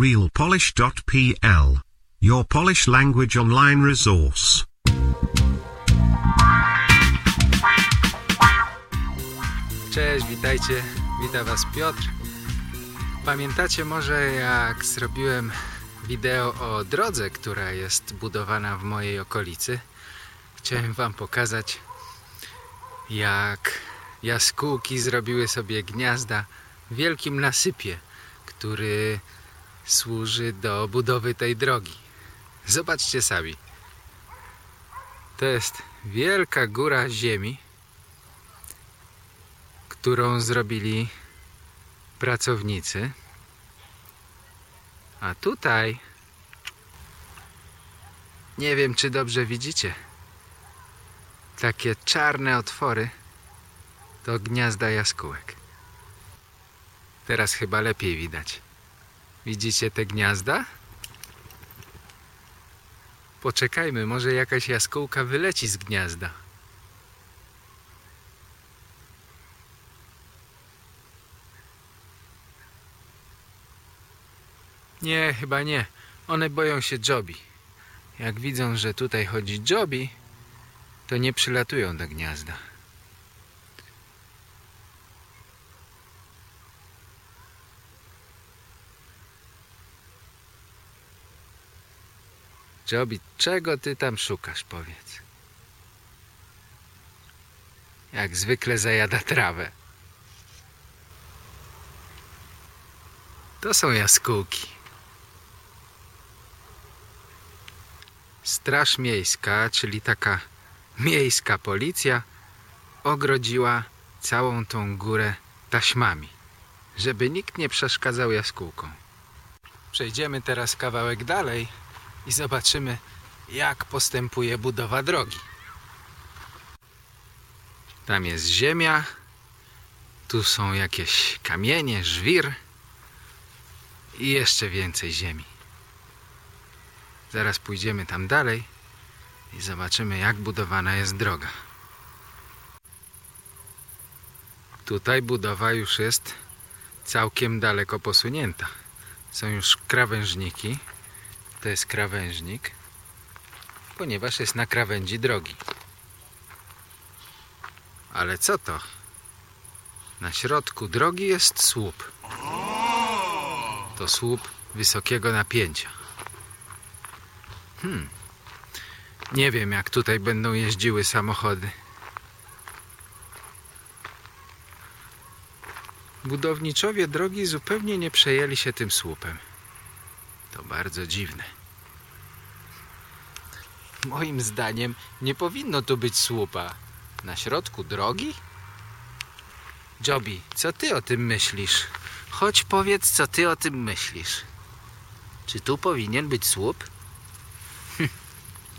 realpolish.pl. Your Polish language online resource. Cześć, witajcie. Witam Was Piotr. Pamiętacie może jak zrobiłem wideo o drodze, która jest budowana w mojej okolicy? Chciałem Wam pokazać jak jaskółki zrobiły sobie gniazda w wielkim nasypie, który służy do budowy tej drogi. Zobaczcie sami. To jest wielka góra ziemi, którą zrobili pracownicy. A tutaj nie wiem, czy dobrze widzicie. Takie czarne otwory to gniazda jaskółek. Teraz chyba lepiej widać. Widzicie te gniazda? Poczekajmy, może jakaś jaskółka wyleci z gniazda. Nie, chyba nie. One boją się Jobi. Jak widzą, że tutaj chodzi Jobi, to nie przylatują do gniazda. Jobi, czego ty tam szukasz, powiedz? Jak zwykle zajada trawę. To są jaskółki. Straż Miejska, czyli taka miejska policja, ogrodziła całą tą górę taśmami, żeby nikt nie przeszkadzał jaskółkom. Przejdziemy teraz kawałek dalej i zobaczymy, jak postępuje budowa drogi. Tam jest ziemia, tu są jakieś kamienie, żwir i jeszcze więcej ziemi. Zaraz pójdziemy tam dalej i zobaczymy, jak budowana jest droga. Tutaj budowa już jest całkiem daleko posunięta. Są już krawężniki. To jest krawężnik, ponieważ jest na krawędzi drogi. Ale co to? Na środku drogi jest słup. To słup wysokiego napięcia. Hmm. Nie wiem, jak tutaj będą jeździły samochody. Budowniczowie drogi zupełnie nie przejęli się tym słupem. To bardzo dziwne. Moim zdaniem nie powinno tu być słupa. Na środku drogi? Jobi, co ty o tym myślisz? Chodź powiedz, co ty o tym myślisz. Czy tu powinien być słup?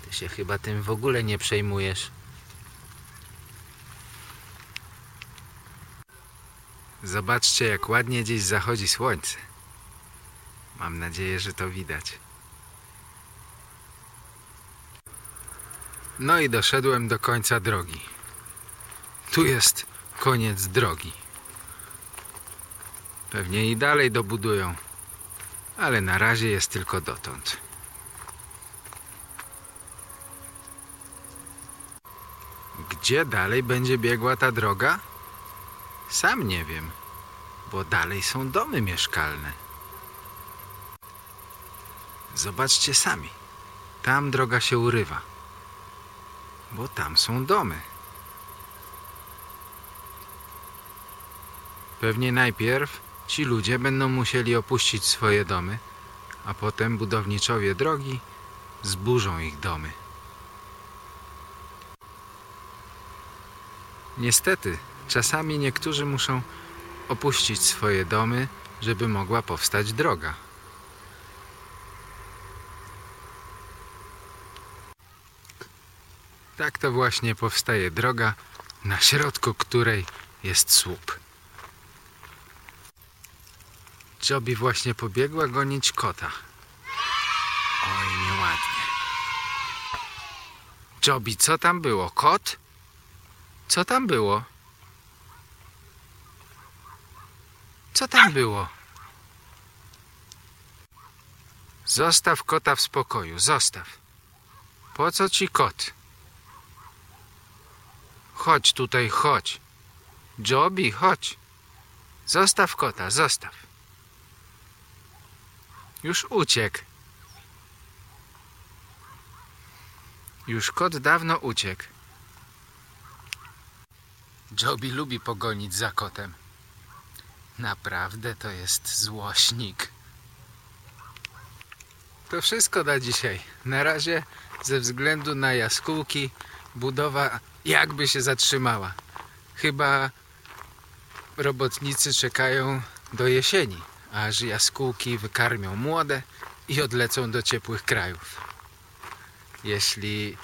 Ty się chyba tym w ogóle nie przejmujesz. Zobaczcie, jak ładnie dziś zachodzi słońce. Mam nadzieję, że to widać. No i doszedłem do końca drogi. Tu jest koniec drogi. Pewnie i dalej dobudują, ale na razie jest tylko dotąd. Gdzie dalej będzie biegła ta droga? Sam nie wiem, bo dalej są domy mieszkalne. Zobaczcie sami. Tam droga się urywa, bo tam są domy. Pewnie najpierw ci ludzie będą musieli opuścić swoje domy, a potem budowniczowie drogi zburzą ich domy. Niestety, czasami niektórzy muszą opuścić swoje domy, żeby mogła powstać droga. Tak to właśnie powstaje droga, na środku której jest słup. Jobi właśnie pobiegła gonić kota. Oj, nieładnie. Jobi, co tam było? Kot? Co tam było? Co tam było? Zostaw kota w spokoju, zostaw. Po co ci kot? Chodź tutaj, chodź. Joby, chodź. Zostaw kota, zostaw. Już uciekł. Już kot dawno uciekł. Joby lubi pogonić za kotem. Naprawdę to jest złośnik. To wszystko na dzisiaj. Na razie ze względu na jaskółki budowa jakby się zatrzymała. Chyba robotnicy czekają do jesieni, aż jaskółki wykarmią młode i odlecą do ciepłych krajów. Jeśli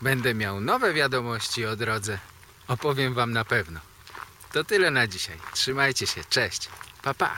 będę miał nowe wiadomości o drodze, opowiem wam na pewno. To tyle na dzisiaj. Trzymajcie się. Cześć. Pa pa.